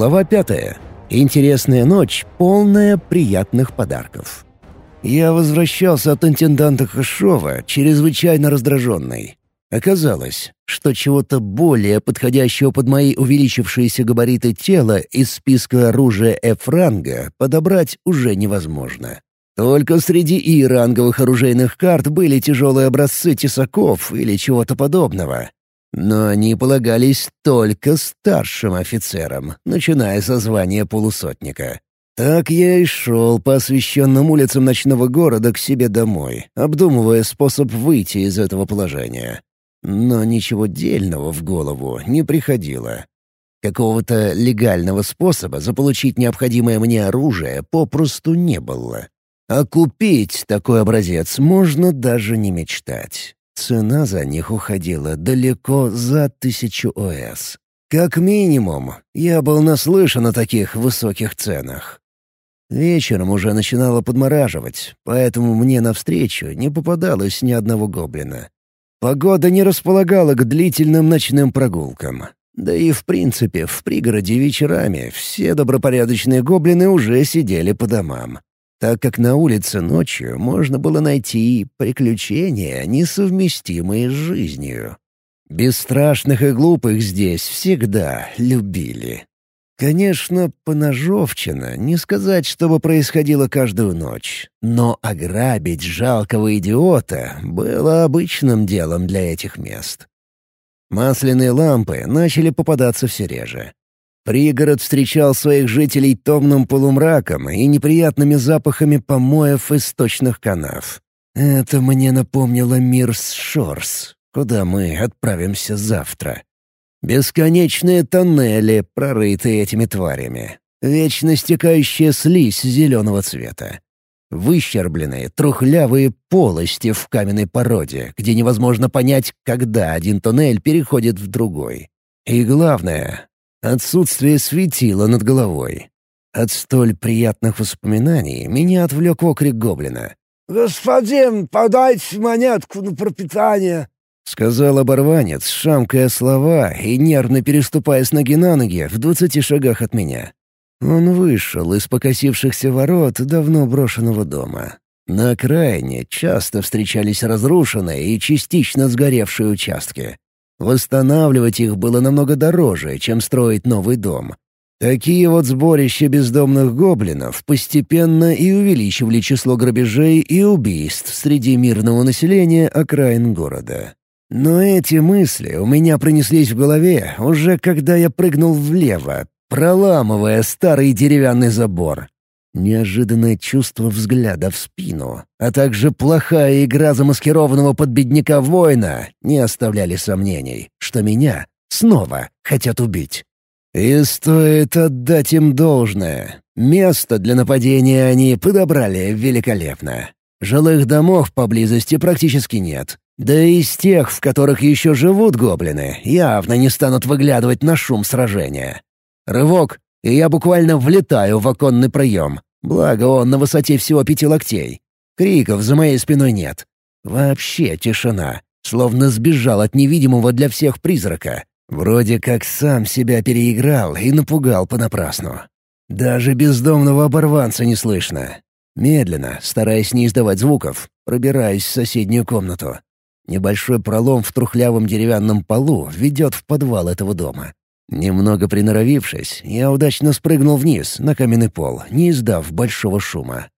Глава пятая. Интересная ночь, полная приятных подарков. Я возвращался от интенданта Хашова, чрезвычайно раздраженный. Оказалось, что чего-то более подходящего под мои увеличившиеся габариты тела из списка оружия F-ранга подобрать уже невозможно. Только среди И-ранговых оружейных карт были тяжелые образцы тесаков или чего-то подобного. Но они полагались только старшим офицерам, начиная со звания полусотника. Так я и шел по освещенным улицам ночного города к себе домой, обдумывая способ выйти из этого положения. Но ничего дельного в голову не приходило. Какого-то легального способа заполучить необходимое мне оружие попросту не было. А купить такой образец можно даже не мечтать. Цена за них уходила далеко за тысячу ОС. Как минимум, я был наслышан о таких высоких ценах. Вечером уже начинало подмораживать, поэтому мне навстречу не попадалось ни одного гоблина. Погода не располагала к длительным ночным прогулкам. Да и в принципе, в пригороде вечерами все добропорядочные гоблины уже сидели по домам так как на улице ночью можно было найти приключения, несовместимые с жизнью. Бесстрашных и глупых здесь всегда любили. Конечно, поножовчина, не сказать, чтобы происходило каждую ночь, но ограбить жалкого идиота было обычным делом для этих мест. Масляные лампы начали попадаться все реже. Пригород встречал своих жителей томным полумраком и неприятными запахами помоев из сточных канав. Это мне напомнило мир с Шорс, куда мы отправимся завтра. Бесконечные тоннели, прорытые этими тварями. Вечно стекающая слизь зеленого цвета. Выщербленные, трухлявые полости в каменной породе, где невозможно понять, когда один тоннель переходит в другой. И главное, Отсутствие светила над головой. От столь приятных воспоминаний меня отвлек окрик гоблина. «Господин, подайте монетку на пропитание!» — сказал оборванец, шамкая слова и нервно переступая с ноги на ноги в двадцати шагах от меня. Он вышел из покосившихся ворот давно брошенного дома. На окраине часто встречались разрушенные и частично сгоревшие участки. Восстанавливать их было намного дороже, чем строить новый дом. Такие вот сборища бездомных гоблинов постепенно и увеличивали число грабежей и убийств среди мирного населения окраин города. Но эти мысли у меня пронеслись в голове уже когда я прыгнул влево, проламывая старый деревянный забор. Неожиданное чувство взгляда в спину, а также плохая игра замаскированного под бедняка воина не оставляли сомнений, что меня снова хотят убить. И стоит отдать им должное. Место для нападения они подобрали великолепно. Жилых домов поблизости практически нет. Да и из тех, в которых еще живут гоблины, явно не станут выглядывать на шум сражения. Рывок, и я буквально влетаю в оконный проем. Благо он на высоте всего пяти локтей. Криков за моей спиной нет. Вообще тишина. Словно сбежал от невидимого для всех призрака. Вроде как сам себя переиграл и напугал понапрасну. Даже бездомного оборванца не слышно. Медленно, стараясь не издавать звуков, пробираюсь в соседнюю комнату. Небольшой пролом в трухлявом деревянном полу ведет в подвал этого дома. Немного приноровившись, я удачно спрыгнул вниз, на каменный пол, не издав большого шума.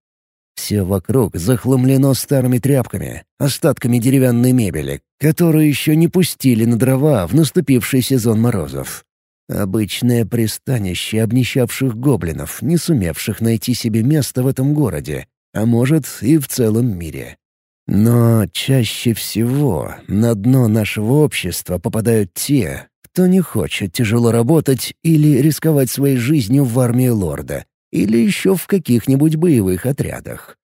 Все вокруг захламлено старыми тряпками, остатками деревянной мебели, которую еще не пустили на дрова в наступивший сезон морозов. Обычное пристанище обнищавших гоблинов, не сумевших найти себе место в этом городе, а может и в целом мире. Но чаще всего на дно нашего общества попадают те, кто не хочет тяжело работать или рисковать своей жизнью в армии лорда, или еще в каких-нибудь боевых отрядах.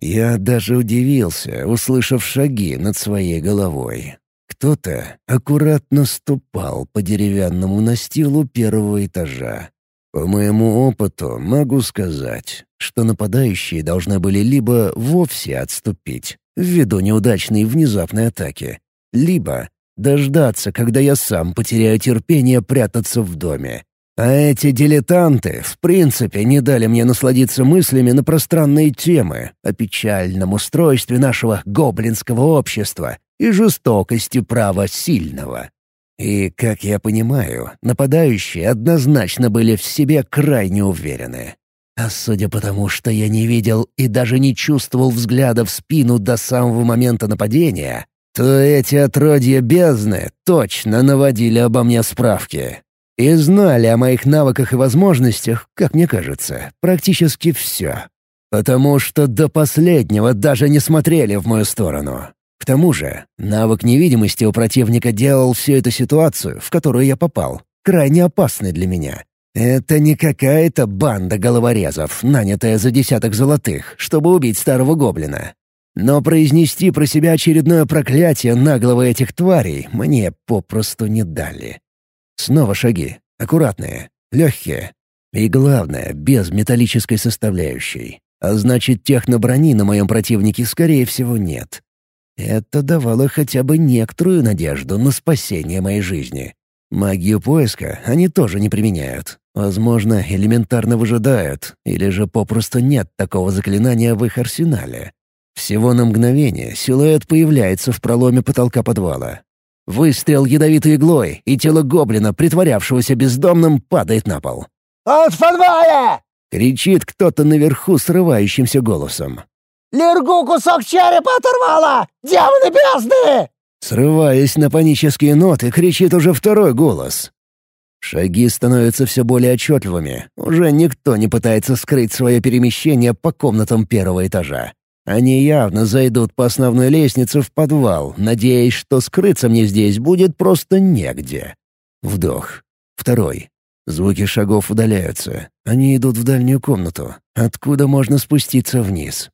Я даже удивился, услышав шаги над своей головой. Кто-то аккуратно ступал по деревянному настилу первого этажа. По моему опыту могу сказать, что нападающие должны были либо вовсе отступить, ввиду неудачной внезапной атаки, либо Дождаться, когда я сам потеряю терпение прятаться в доме. А эти дилетанты, в принципе, не дали мне насладиться мыслями на пространные темы о печальном устройстве нашего гоблинского общества и жестокости права сильного. И, как я понимаю, нападающие однозначно были в себе крайне уверены. А судя по тому, что я не видел и даже не чувствовал взгляда в спину до самого момента нападения, то эти отродья бездны точно наводили обо мне справки. И знали о моих навыках и возможностях, как мне кажется, практически все. Потому что до последнего даже не смотрели в мою сторону. К тому же, навык невидимости у противника делал всю эту ситуацию, в которую я попал, крайне опасной для меня. Это не какая-то банда головорезов, нанятая за десяток золотых, чтобы убить старого гоблина. Но произнести про себя очередное проклятие наглого этих тварей мне попросту не дали. Снова шаги. Аккуратные, легкие. И главное, без металлической составляющей. А значит, техноброни на моем противнике, скорее всего, нет. Это давало хотя бы некоторую надежду на спасение моей жизни. Магию поиска они тоже не применяют. Возможно, элементарно выжидают, или же попросту нет такого заклинания в их арсенале. Всего на мгновение силуэт появляется в проломе потолка подвала. Выстрел ядовитой иглой, и тело гоблина, притворявшегося бездомным, падает на пол. «Он в подвале!» — кричит кто-то наверху срывающимся голосом. «Лергу кусок черепа оторвало! Демоны бездны!» Срываясь на панические ноты, кричит уже второй голос. Шаги становятся все более отчетливыми. Уже никто не пытается скрыть свое перемещение по комнатам первого этажа. Они явно зайдут по основной лестнице в подвал, надеясь, что скрыться мне здесь будет просто негде. Вдох. Второй. Звуки шагов удаляются. Они идут в дальнюю комнату, откуда можно спуститься вниз.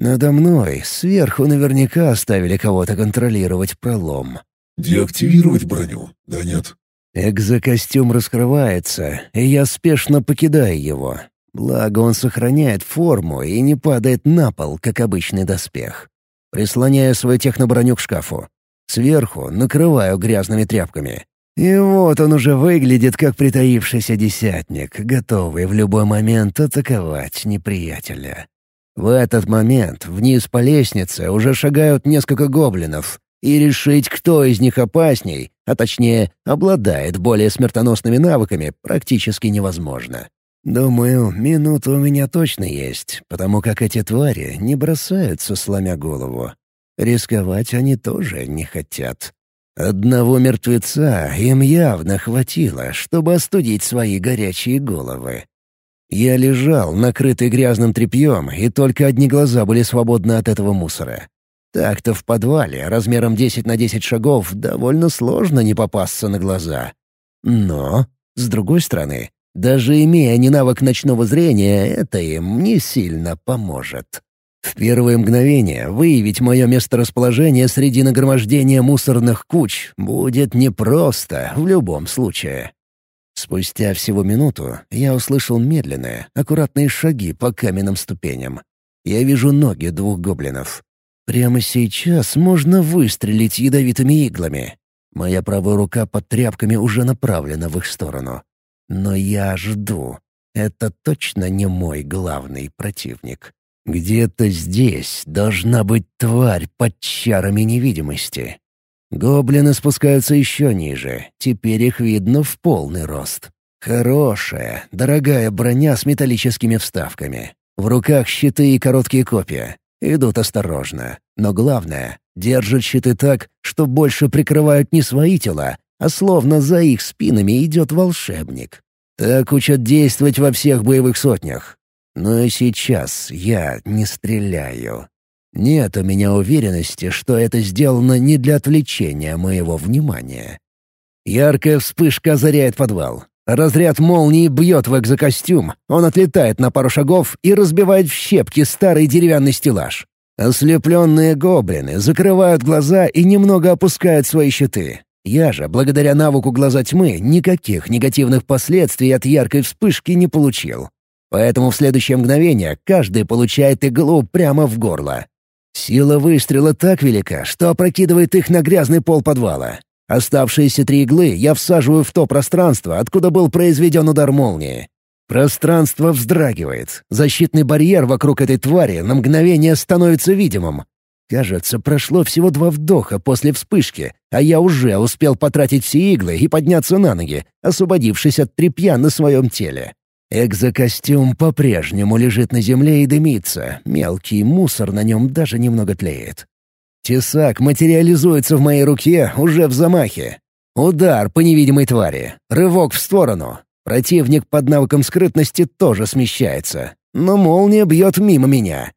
Надо мной, сверху наверняка оставили кого-то контролировать пролом. «Деактивировать броню? Да нет?» Экзокостюм раскрывается, и я спешно покидаю его. Благо он сохраняет форму и не падает на пол, как обычный доспех. Прислоняю свою техноброню к шкафу. Сверху накрываю грязными тряпками. И вот он уже выглядит как притаившийся десятник, готовый в любой момент атаковать неприятеля. В этот момент вниз по лестнице уже шагают несколько гоблинов, и решить, кто из них опасней, а точнее, обладает более смертоносными навыками, практически невозможно. Думаю, минута у меня точно есть, потому как эти твари не бросаются, сломя голову. Рисковать они тоже не хотят. Одного мертвеца им явно хватило, чтобы остудить свои горячие головы. Я лежал, накрытый грязным тряпьем, и только одни глаза были свободны от этого мусора. Так-то в подвале размером 10 на 10 шагов довольно сложно не попасться на глаза. Но, с другой стороны, даже имея не навык ночного зрения, это им не сильно поможет. В первые мгновения выявить мое месторасположение среди нагромождения мусорных куч будет непросто в любом случае. Спустя всего минуту я услышал медленные, аккуратные шаги по каменным ступеням. Я вижу ноги двух гоблинов. Прямо сейчас можно выстрелить ядовитыми иглами. Моя правая рука под тряпками уже направлена в их сторону. Но я жду. Это точно не мой главный противник. Где-то здесь должна быть тварь под чарами невидимости. Гоблины спускаются еще ниже. Теперь их видно в полный рост. Хорошая, дорогая броня с металлическими вставками. В руках щиты и короткие копья. Идут осторожно. Но главное, держат щиты так, что больше прикрывают не свои тела, а словно за их спинами идет волшебник. Так учат действовать во всех боевых сотнях. Но и сейчас я не стреляю. Нет у меня уверенности, что это сделано не для отвлечения моего внимания. Яркая вспышка озаряет подвал. Разряд молнии бьет в экзокостюм, он отлетает на пару шагов и разбивает в щепки старый деревянный стеллаж. Ослепленные гоблины закрывают глаза и немного опускают свои щиты. Я же, благодаря навыку глаза тьмы, никаких негативных последствий от яркой вспышки не получил. Поэтому в следующее мгновение каждый получает иглу прямо в горло. Сила выстрела так велика, что опрокидывает их на грязный пол подвала. Оставшиеся три иглы я всаживаю в то пространство, откуда был произведен удар молнии. Пространство вздрагивает. Защитный барьер вокруг этой твари на мгновение становится видимым. Кажется, прошло всего два вдоха после вспышки, а я уже успел потратить все иглы и подняться на ноги, освободившись от тряпья на своем теле. Экзокостюм по-прежнему лежит на земле и дымится, мелкий мусор на нем даже немного тлеет. Тесак материализуется в моей руке уже в замахе. Удар по невидимой твари, рывок в сторону. Противник под навыком скрытности тоже смещается, но молния бьет мимо меня.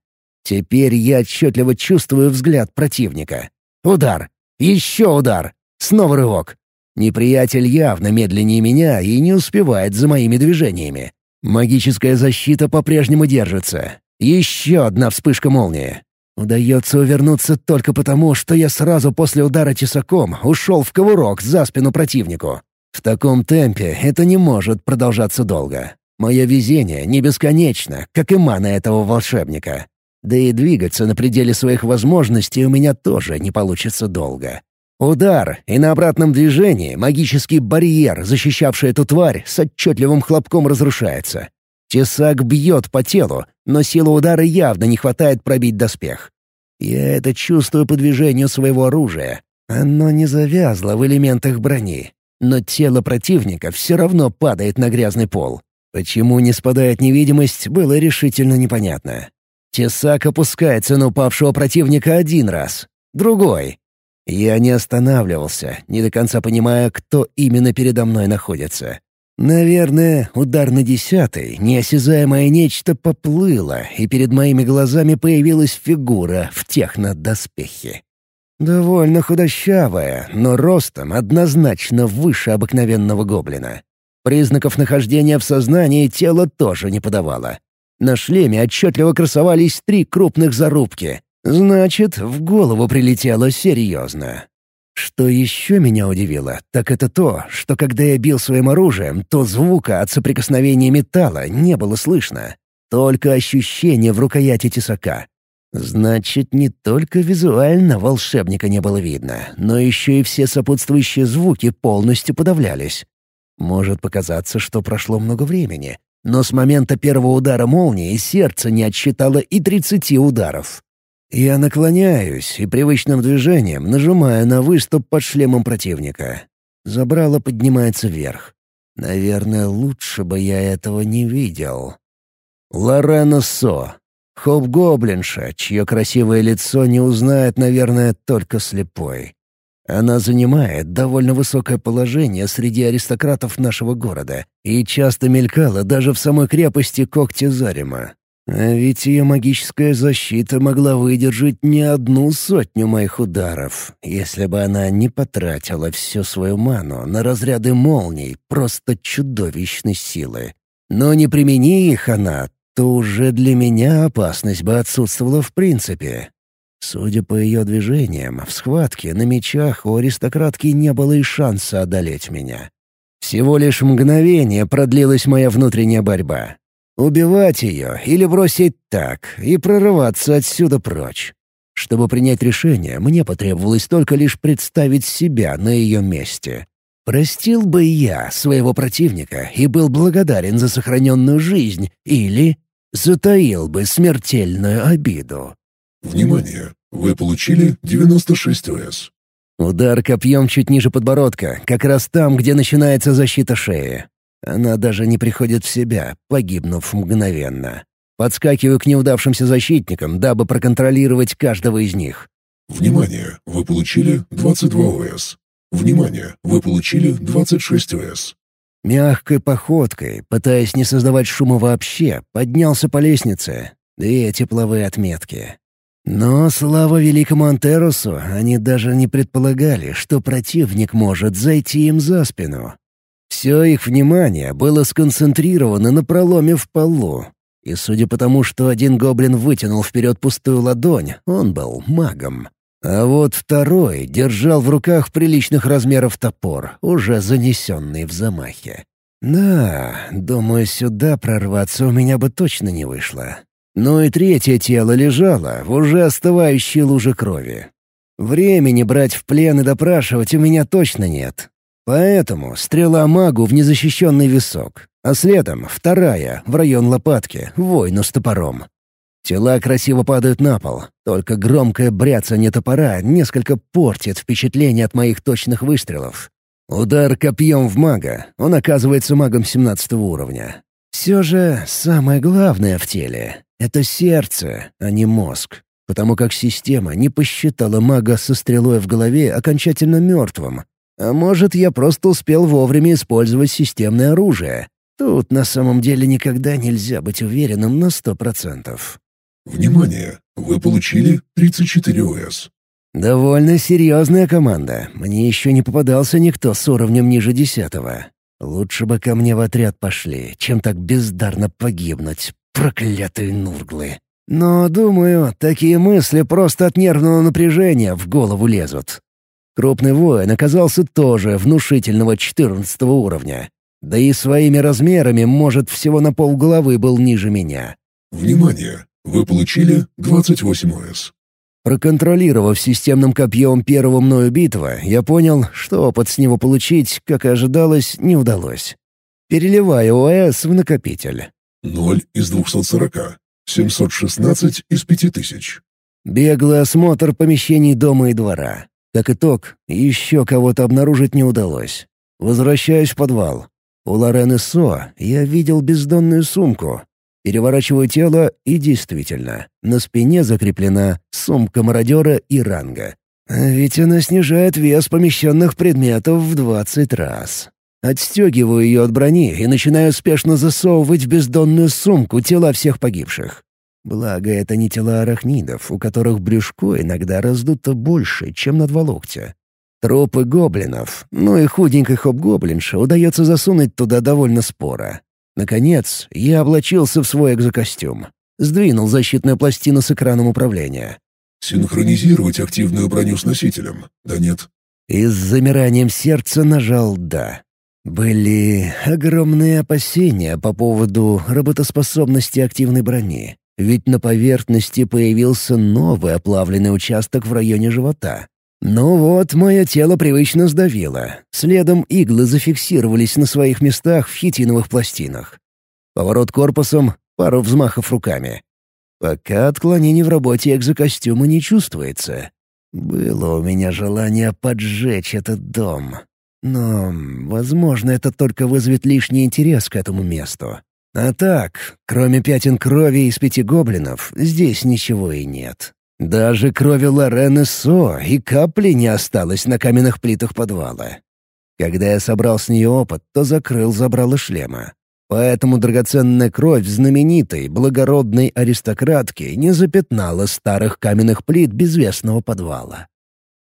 Теперь я отчетливо чувствую взгляд противника. Удар. Еще удар. Снова рывок. Неприятель явно медленнее меня и не успевает за моими движениями. Магическая защита по-прежнему держится. Еще одна вспышка молнии. Удается увернуться только потому, что я сразу после удара тесаком ушел в ковырок за спину противнику. В таком темпе это не может продолжаться долго. Мое везение не бесконечно, как и мана этого волшебника. Да и двигаться на пределе своих возможностей у меня тоже не получится долго. Удар, и на обратном движении магический барьер, защищавший эту тварь, с отчетливым хлопком разрушается. Тесак бьет по телу, но силы удара явно не хватает пробить доспех. Я это чувствую по движению своего оружия. Оно не завязло в элементах брони, но тело противника все равно падает на грязный пол. Почему не спадает невидимость, было решительно непонятно. Тесак опускается на упавшего противника один раз. Другой. Я не останавливался, не до конца понимая, кто именно передо мной находится. Наверное, удар на десятый, неосязаемое нечто поплыло, и перед моими глазами появилась фигура в технодоспехе. Довольно худощавая, но ростом однозначно выше обыкновенного гоблина. Признаков нахождения в сознании тело тоже не подавало. На шлеме отчетливо красовались три крупных зарубки. Значит, в голову прилетело серьезно. Что еще меня удивило, так это то, что когда я бил своим оружием, то звука от соприкосновения металла не было слышно. Только ощущение в рукояти тесака. Значит, не только визуально волшебника не было видно, но еще и все сопутствующие звуки полностью подавлялись. Может показаться, что прошло много времени, но с момента первого удара молнии сердце не отсчитало и тридцати ударов. Я наклоняюсь и привычным движением нажимаю на выступ под шлемом противника. Забрало поднимается вверх. Наверное, лучше бы я этого не видел. Лорена Со. Хоп-гоблинша, чье красивое лицо не узнает, наверное, только слепой. Она занимает довольно высокое положение среди аристократов нашего города и часто мелькала даже в самой крепости Когти Зарима. А ведь ее магическая защита могла выдержать не одну сотню моих ударов, если бы она не потратила всю свою ману на разряды молний просто чудовищной силы. Но не примени их она, то уже для меня опасность бы отсутствовала в принципе. Судя по ее движениям, в схватке на мечах у аристократки не было и шанса одолеть меня. Всего лишь мгновение продлилась моя внутренняя борьба. Убивать ее или бросить так и прорываться отсюда прочь. Чтобы принять решение, мне потребовалось только лишь представить себя на ее месте. Простил бы я своего противника и был благодарен за сохраненную жизнь, или затаил бы смертельную обиду. Внимание! Вы получили 96 ОС. Удар копьем чуть ниже подбородка, как раз там, где начинается защита шеи. Она даже не приходит в себя, погибнув мгновенно. Подскакиваю к неудавшимся защитникам, дабы проконтролировать каждого из них. Внимание! Вы получили 22 ОС. Внимание! Вы получили 26 ОС. Мягкой походкой, пытаясь не создавать шума вообще, поднялся по лестнице. Две тепловые отметки. Но, слава великому Антерусу, они даже не предполагали, что противник может зайти им за спину. Все их внимание было сконцентрировано на проломе в полу. И судя по тому, что один гоблин вытянул вперед пустую ладонь, он был магом. А вот второй держал в руках приличных размеров топор, уже занесенный в замахе. Да, думаю, сюда прорваться у меня бы точно не вышло. Ну и третье тело лежало в уже остывающей луже крови. Времени брать в плен и допрашивать у меня точно нет. Поэтому стрела магу в незащищенный висок, а следом вторая в район лопатки, воину с топором. Тела красиво падают на пол, только громкое бряцание топора несколько портит впечатление от моих точных выстрелов. Удар копьем в мага, он оказывается магом 17 уровня. Все же самое главное в теле — это сердце, а не мозг, потому как система не посчитала мага со стрелой в голове окончательно мертвым. А может, я просто успел вовремя использовать системное оружие. Тут на самом деле никогда нельзя быть уверенным на сто процентов. Внимание! Вы получили 34 ОС. Довольно серьезная команда. Мне еще не попадался никто с уровнем ниже десятого. Лучше бы ко мне в отряд пошли, чем так бездарно погибнуть. Проклятые нурглы. Но, думаю, такие мысли просто от нервного напряжения в голову лезут. Крупный воин оказался тоже внушительного 14 уровня. Да и своими размерами, может, всего на полголовы был ниже меня. Внимание! Вы получили 28 ОС. Проконтролировав системным копьем первого мною битва, я понял, что опыт с него получить, как и ожидалось, не удалось. Переливаю ОС в накопитель. 0 из 240. 716 из 5000. Беглый осмотр помещений дома и двора. Как итог, еще кого-то обнаружить не удалось. Возвращаюсь в подвал. У Лорены Со я видел бездонную сумку, Переворачиваю тело, и действительно, на спине закреплена сумка мародера и ранга. А ведь она снижает вес помещенных предметов в двадцать раз. Отстегиваю ее от брони и начинаю спешно засовывать в бездонную сумку тела всех погибших. Благо, это не тела арахнидов, у которых брюшко иногда раздуто больше, чем на два локтя. Трупы гоблинов, ну и худенькой хоп-гоблинша удается засунуть туда довольно споро. Наконец, я облачился в свой экзокостюм. Сдвинул защитную пластину с экраном управления. «Синхронизировать активную броню с носителем, да нет?» И с замиранием сердца нажал «да». Были огромные опасения по поводу работоспособности активной брони, ведь на поверхности появился новый оплавленный участок в районе живота. Ну вот, мое тело привычно сдавило. Следом иглы зафиксировались на своих местах в хитиновых пластинах. Поворот корпусом, пару взмахов руками. Пока отклонений в работе экзокостюма не чувствуется. Было у меня желание поджечь этот дом. Но, возможно, это только вызовет лишний интерес к этому месту. А так, кроме пятен крови из пяти гоблинов, здесь ничего и нет. Даже крови Лорены Со и капли не осталось на каменных плитах подвала. Когда я собрал с нее опыт, то закрыл забрало шлема. Поэтому драгоценная кровь знаменитой, благородной аристократки не запятнала старых каменных плит безвестного подвала.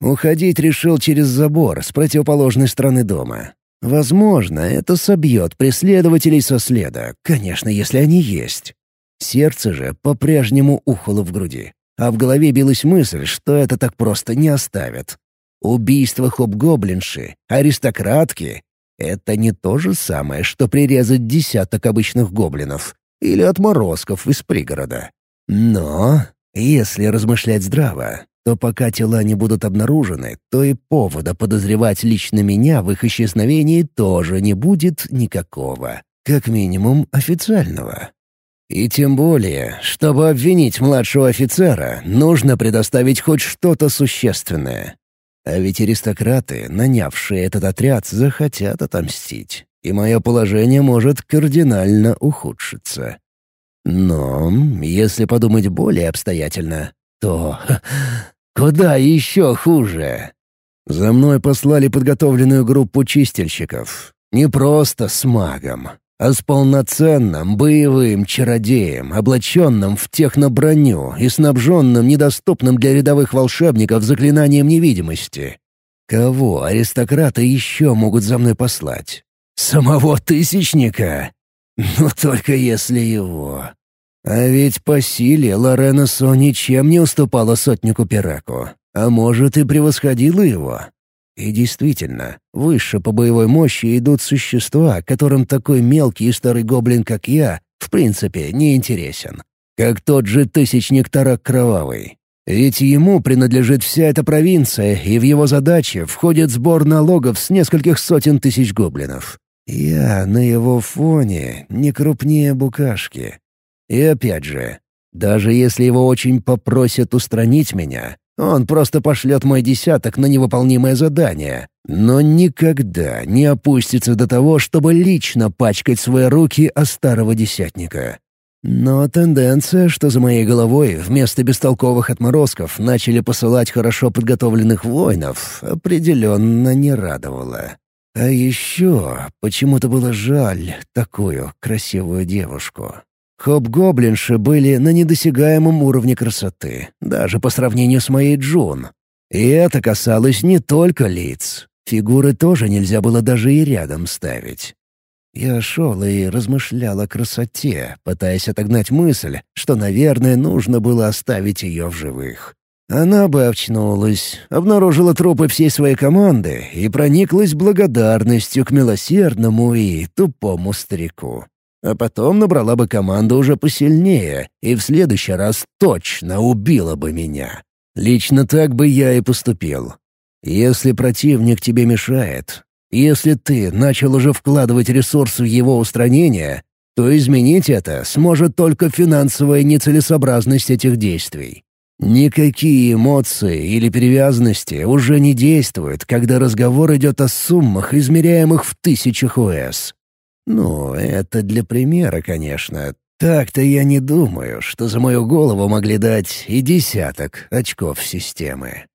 Уходить решил через забор с противоположной стороны дома. Возможно, это собьет преследователей со следа, конечно, если они есть. Сердце же по-прежнему ухало в груди а в голове билась мысль, что это так просто не оставят. Убийство хоб-гоблинши, аристократки — это не то же самое, что прирезать десяток обычных гоблинов или отморозков из пригорода. Но, если размышлять здраво, то пока тела не будут обнаружены, то и повода подозревать лично меня в их исчезновении тоже не будет никакого. Как минимум официального. И тем более, чтобы обвинить младшего офицера, нужно предоставить хоть что-то существенное. А ведь аристократы, нанявшие этот отряд, захотят отомстить, и мое положение может кардинально ухудшиться. Но, если подумать более обстоятельно, то куда еще хуже? За мной послали подготовленную группу чистильщиков. Не просто с магом, а с полноценным боевым чародеем, облаченным в техноброню и снабженным недоступным для рядовых волшебников заклинанием невидимости. Кого аристократы еще могут за мной послать? Самого Тысячника? Ну, только если его. А ведь по силе Лорена Со ничем не уступала сотнику Пираку, а может и превосходила его. И действительно, выше по боевой мощи идут существа, которым такой мелкий и старый гоблин, как я, в принципе, не интересен. Как тот же Тысячник Тарак Кровавый. Ведь ему принадлежит вся эта провинция, и в его задачи входит сбор налогов с нескольких сотен тысяч гоблинов. Я на его фоне не крупнее букашки. И опять же, даже если его очень попросят устранить меня, он просто пошлет мой десяток на невыполнимое задание, но никогда не опустится до того, чтобы лично пачкать свои руки о старого десятника. Но тенденция, что за моей головой вместо бестолковых отморозков начали посылать хорошо подготовленных воинов, определенно не радовала. А еще почему-то было жаль такую красивую девушку. Хоб-гоблинши были на недосягаемом уровне красоты, даже по сравнению с моей Джун. И это касалось не только лиц. Фигуры тоже нельзя было даже и рядом ставить. Я шел и размышлял о красоте, пытаясь отогнать мысль, что, наверное, нужно было оставить ее в живых. Она бы очнулась, обнаружила трупы всей своей команды и прониклась благодарностью к милосердному и тупому старику. А потом набрала бы команду уже посильнее и в следующий раз точно убила бы меня. Лично так бы я и поступил. Если противник тебе мешает, если ты начал уже вкладывать ресурсы в его устранение, то изменить это сможет только финансовая нецелесообразность этих действий. Никакие эмоции или привязанности уже не действуют, когда разговор идет о суммах, измеряемых в тысячах ОС. Ну, это для примера, конечно. Так-то я не думаю, что за мою голову могли дать и десяток очков системы.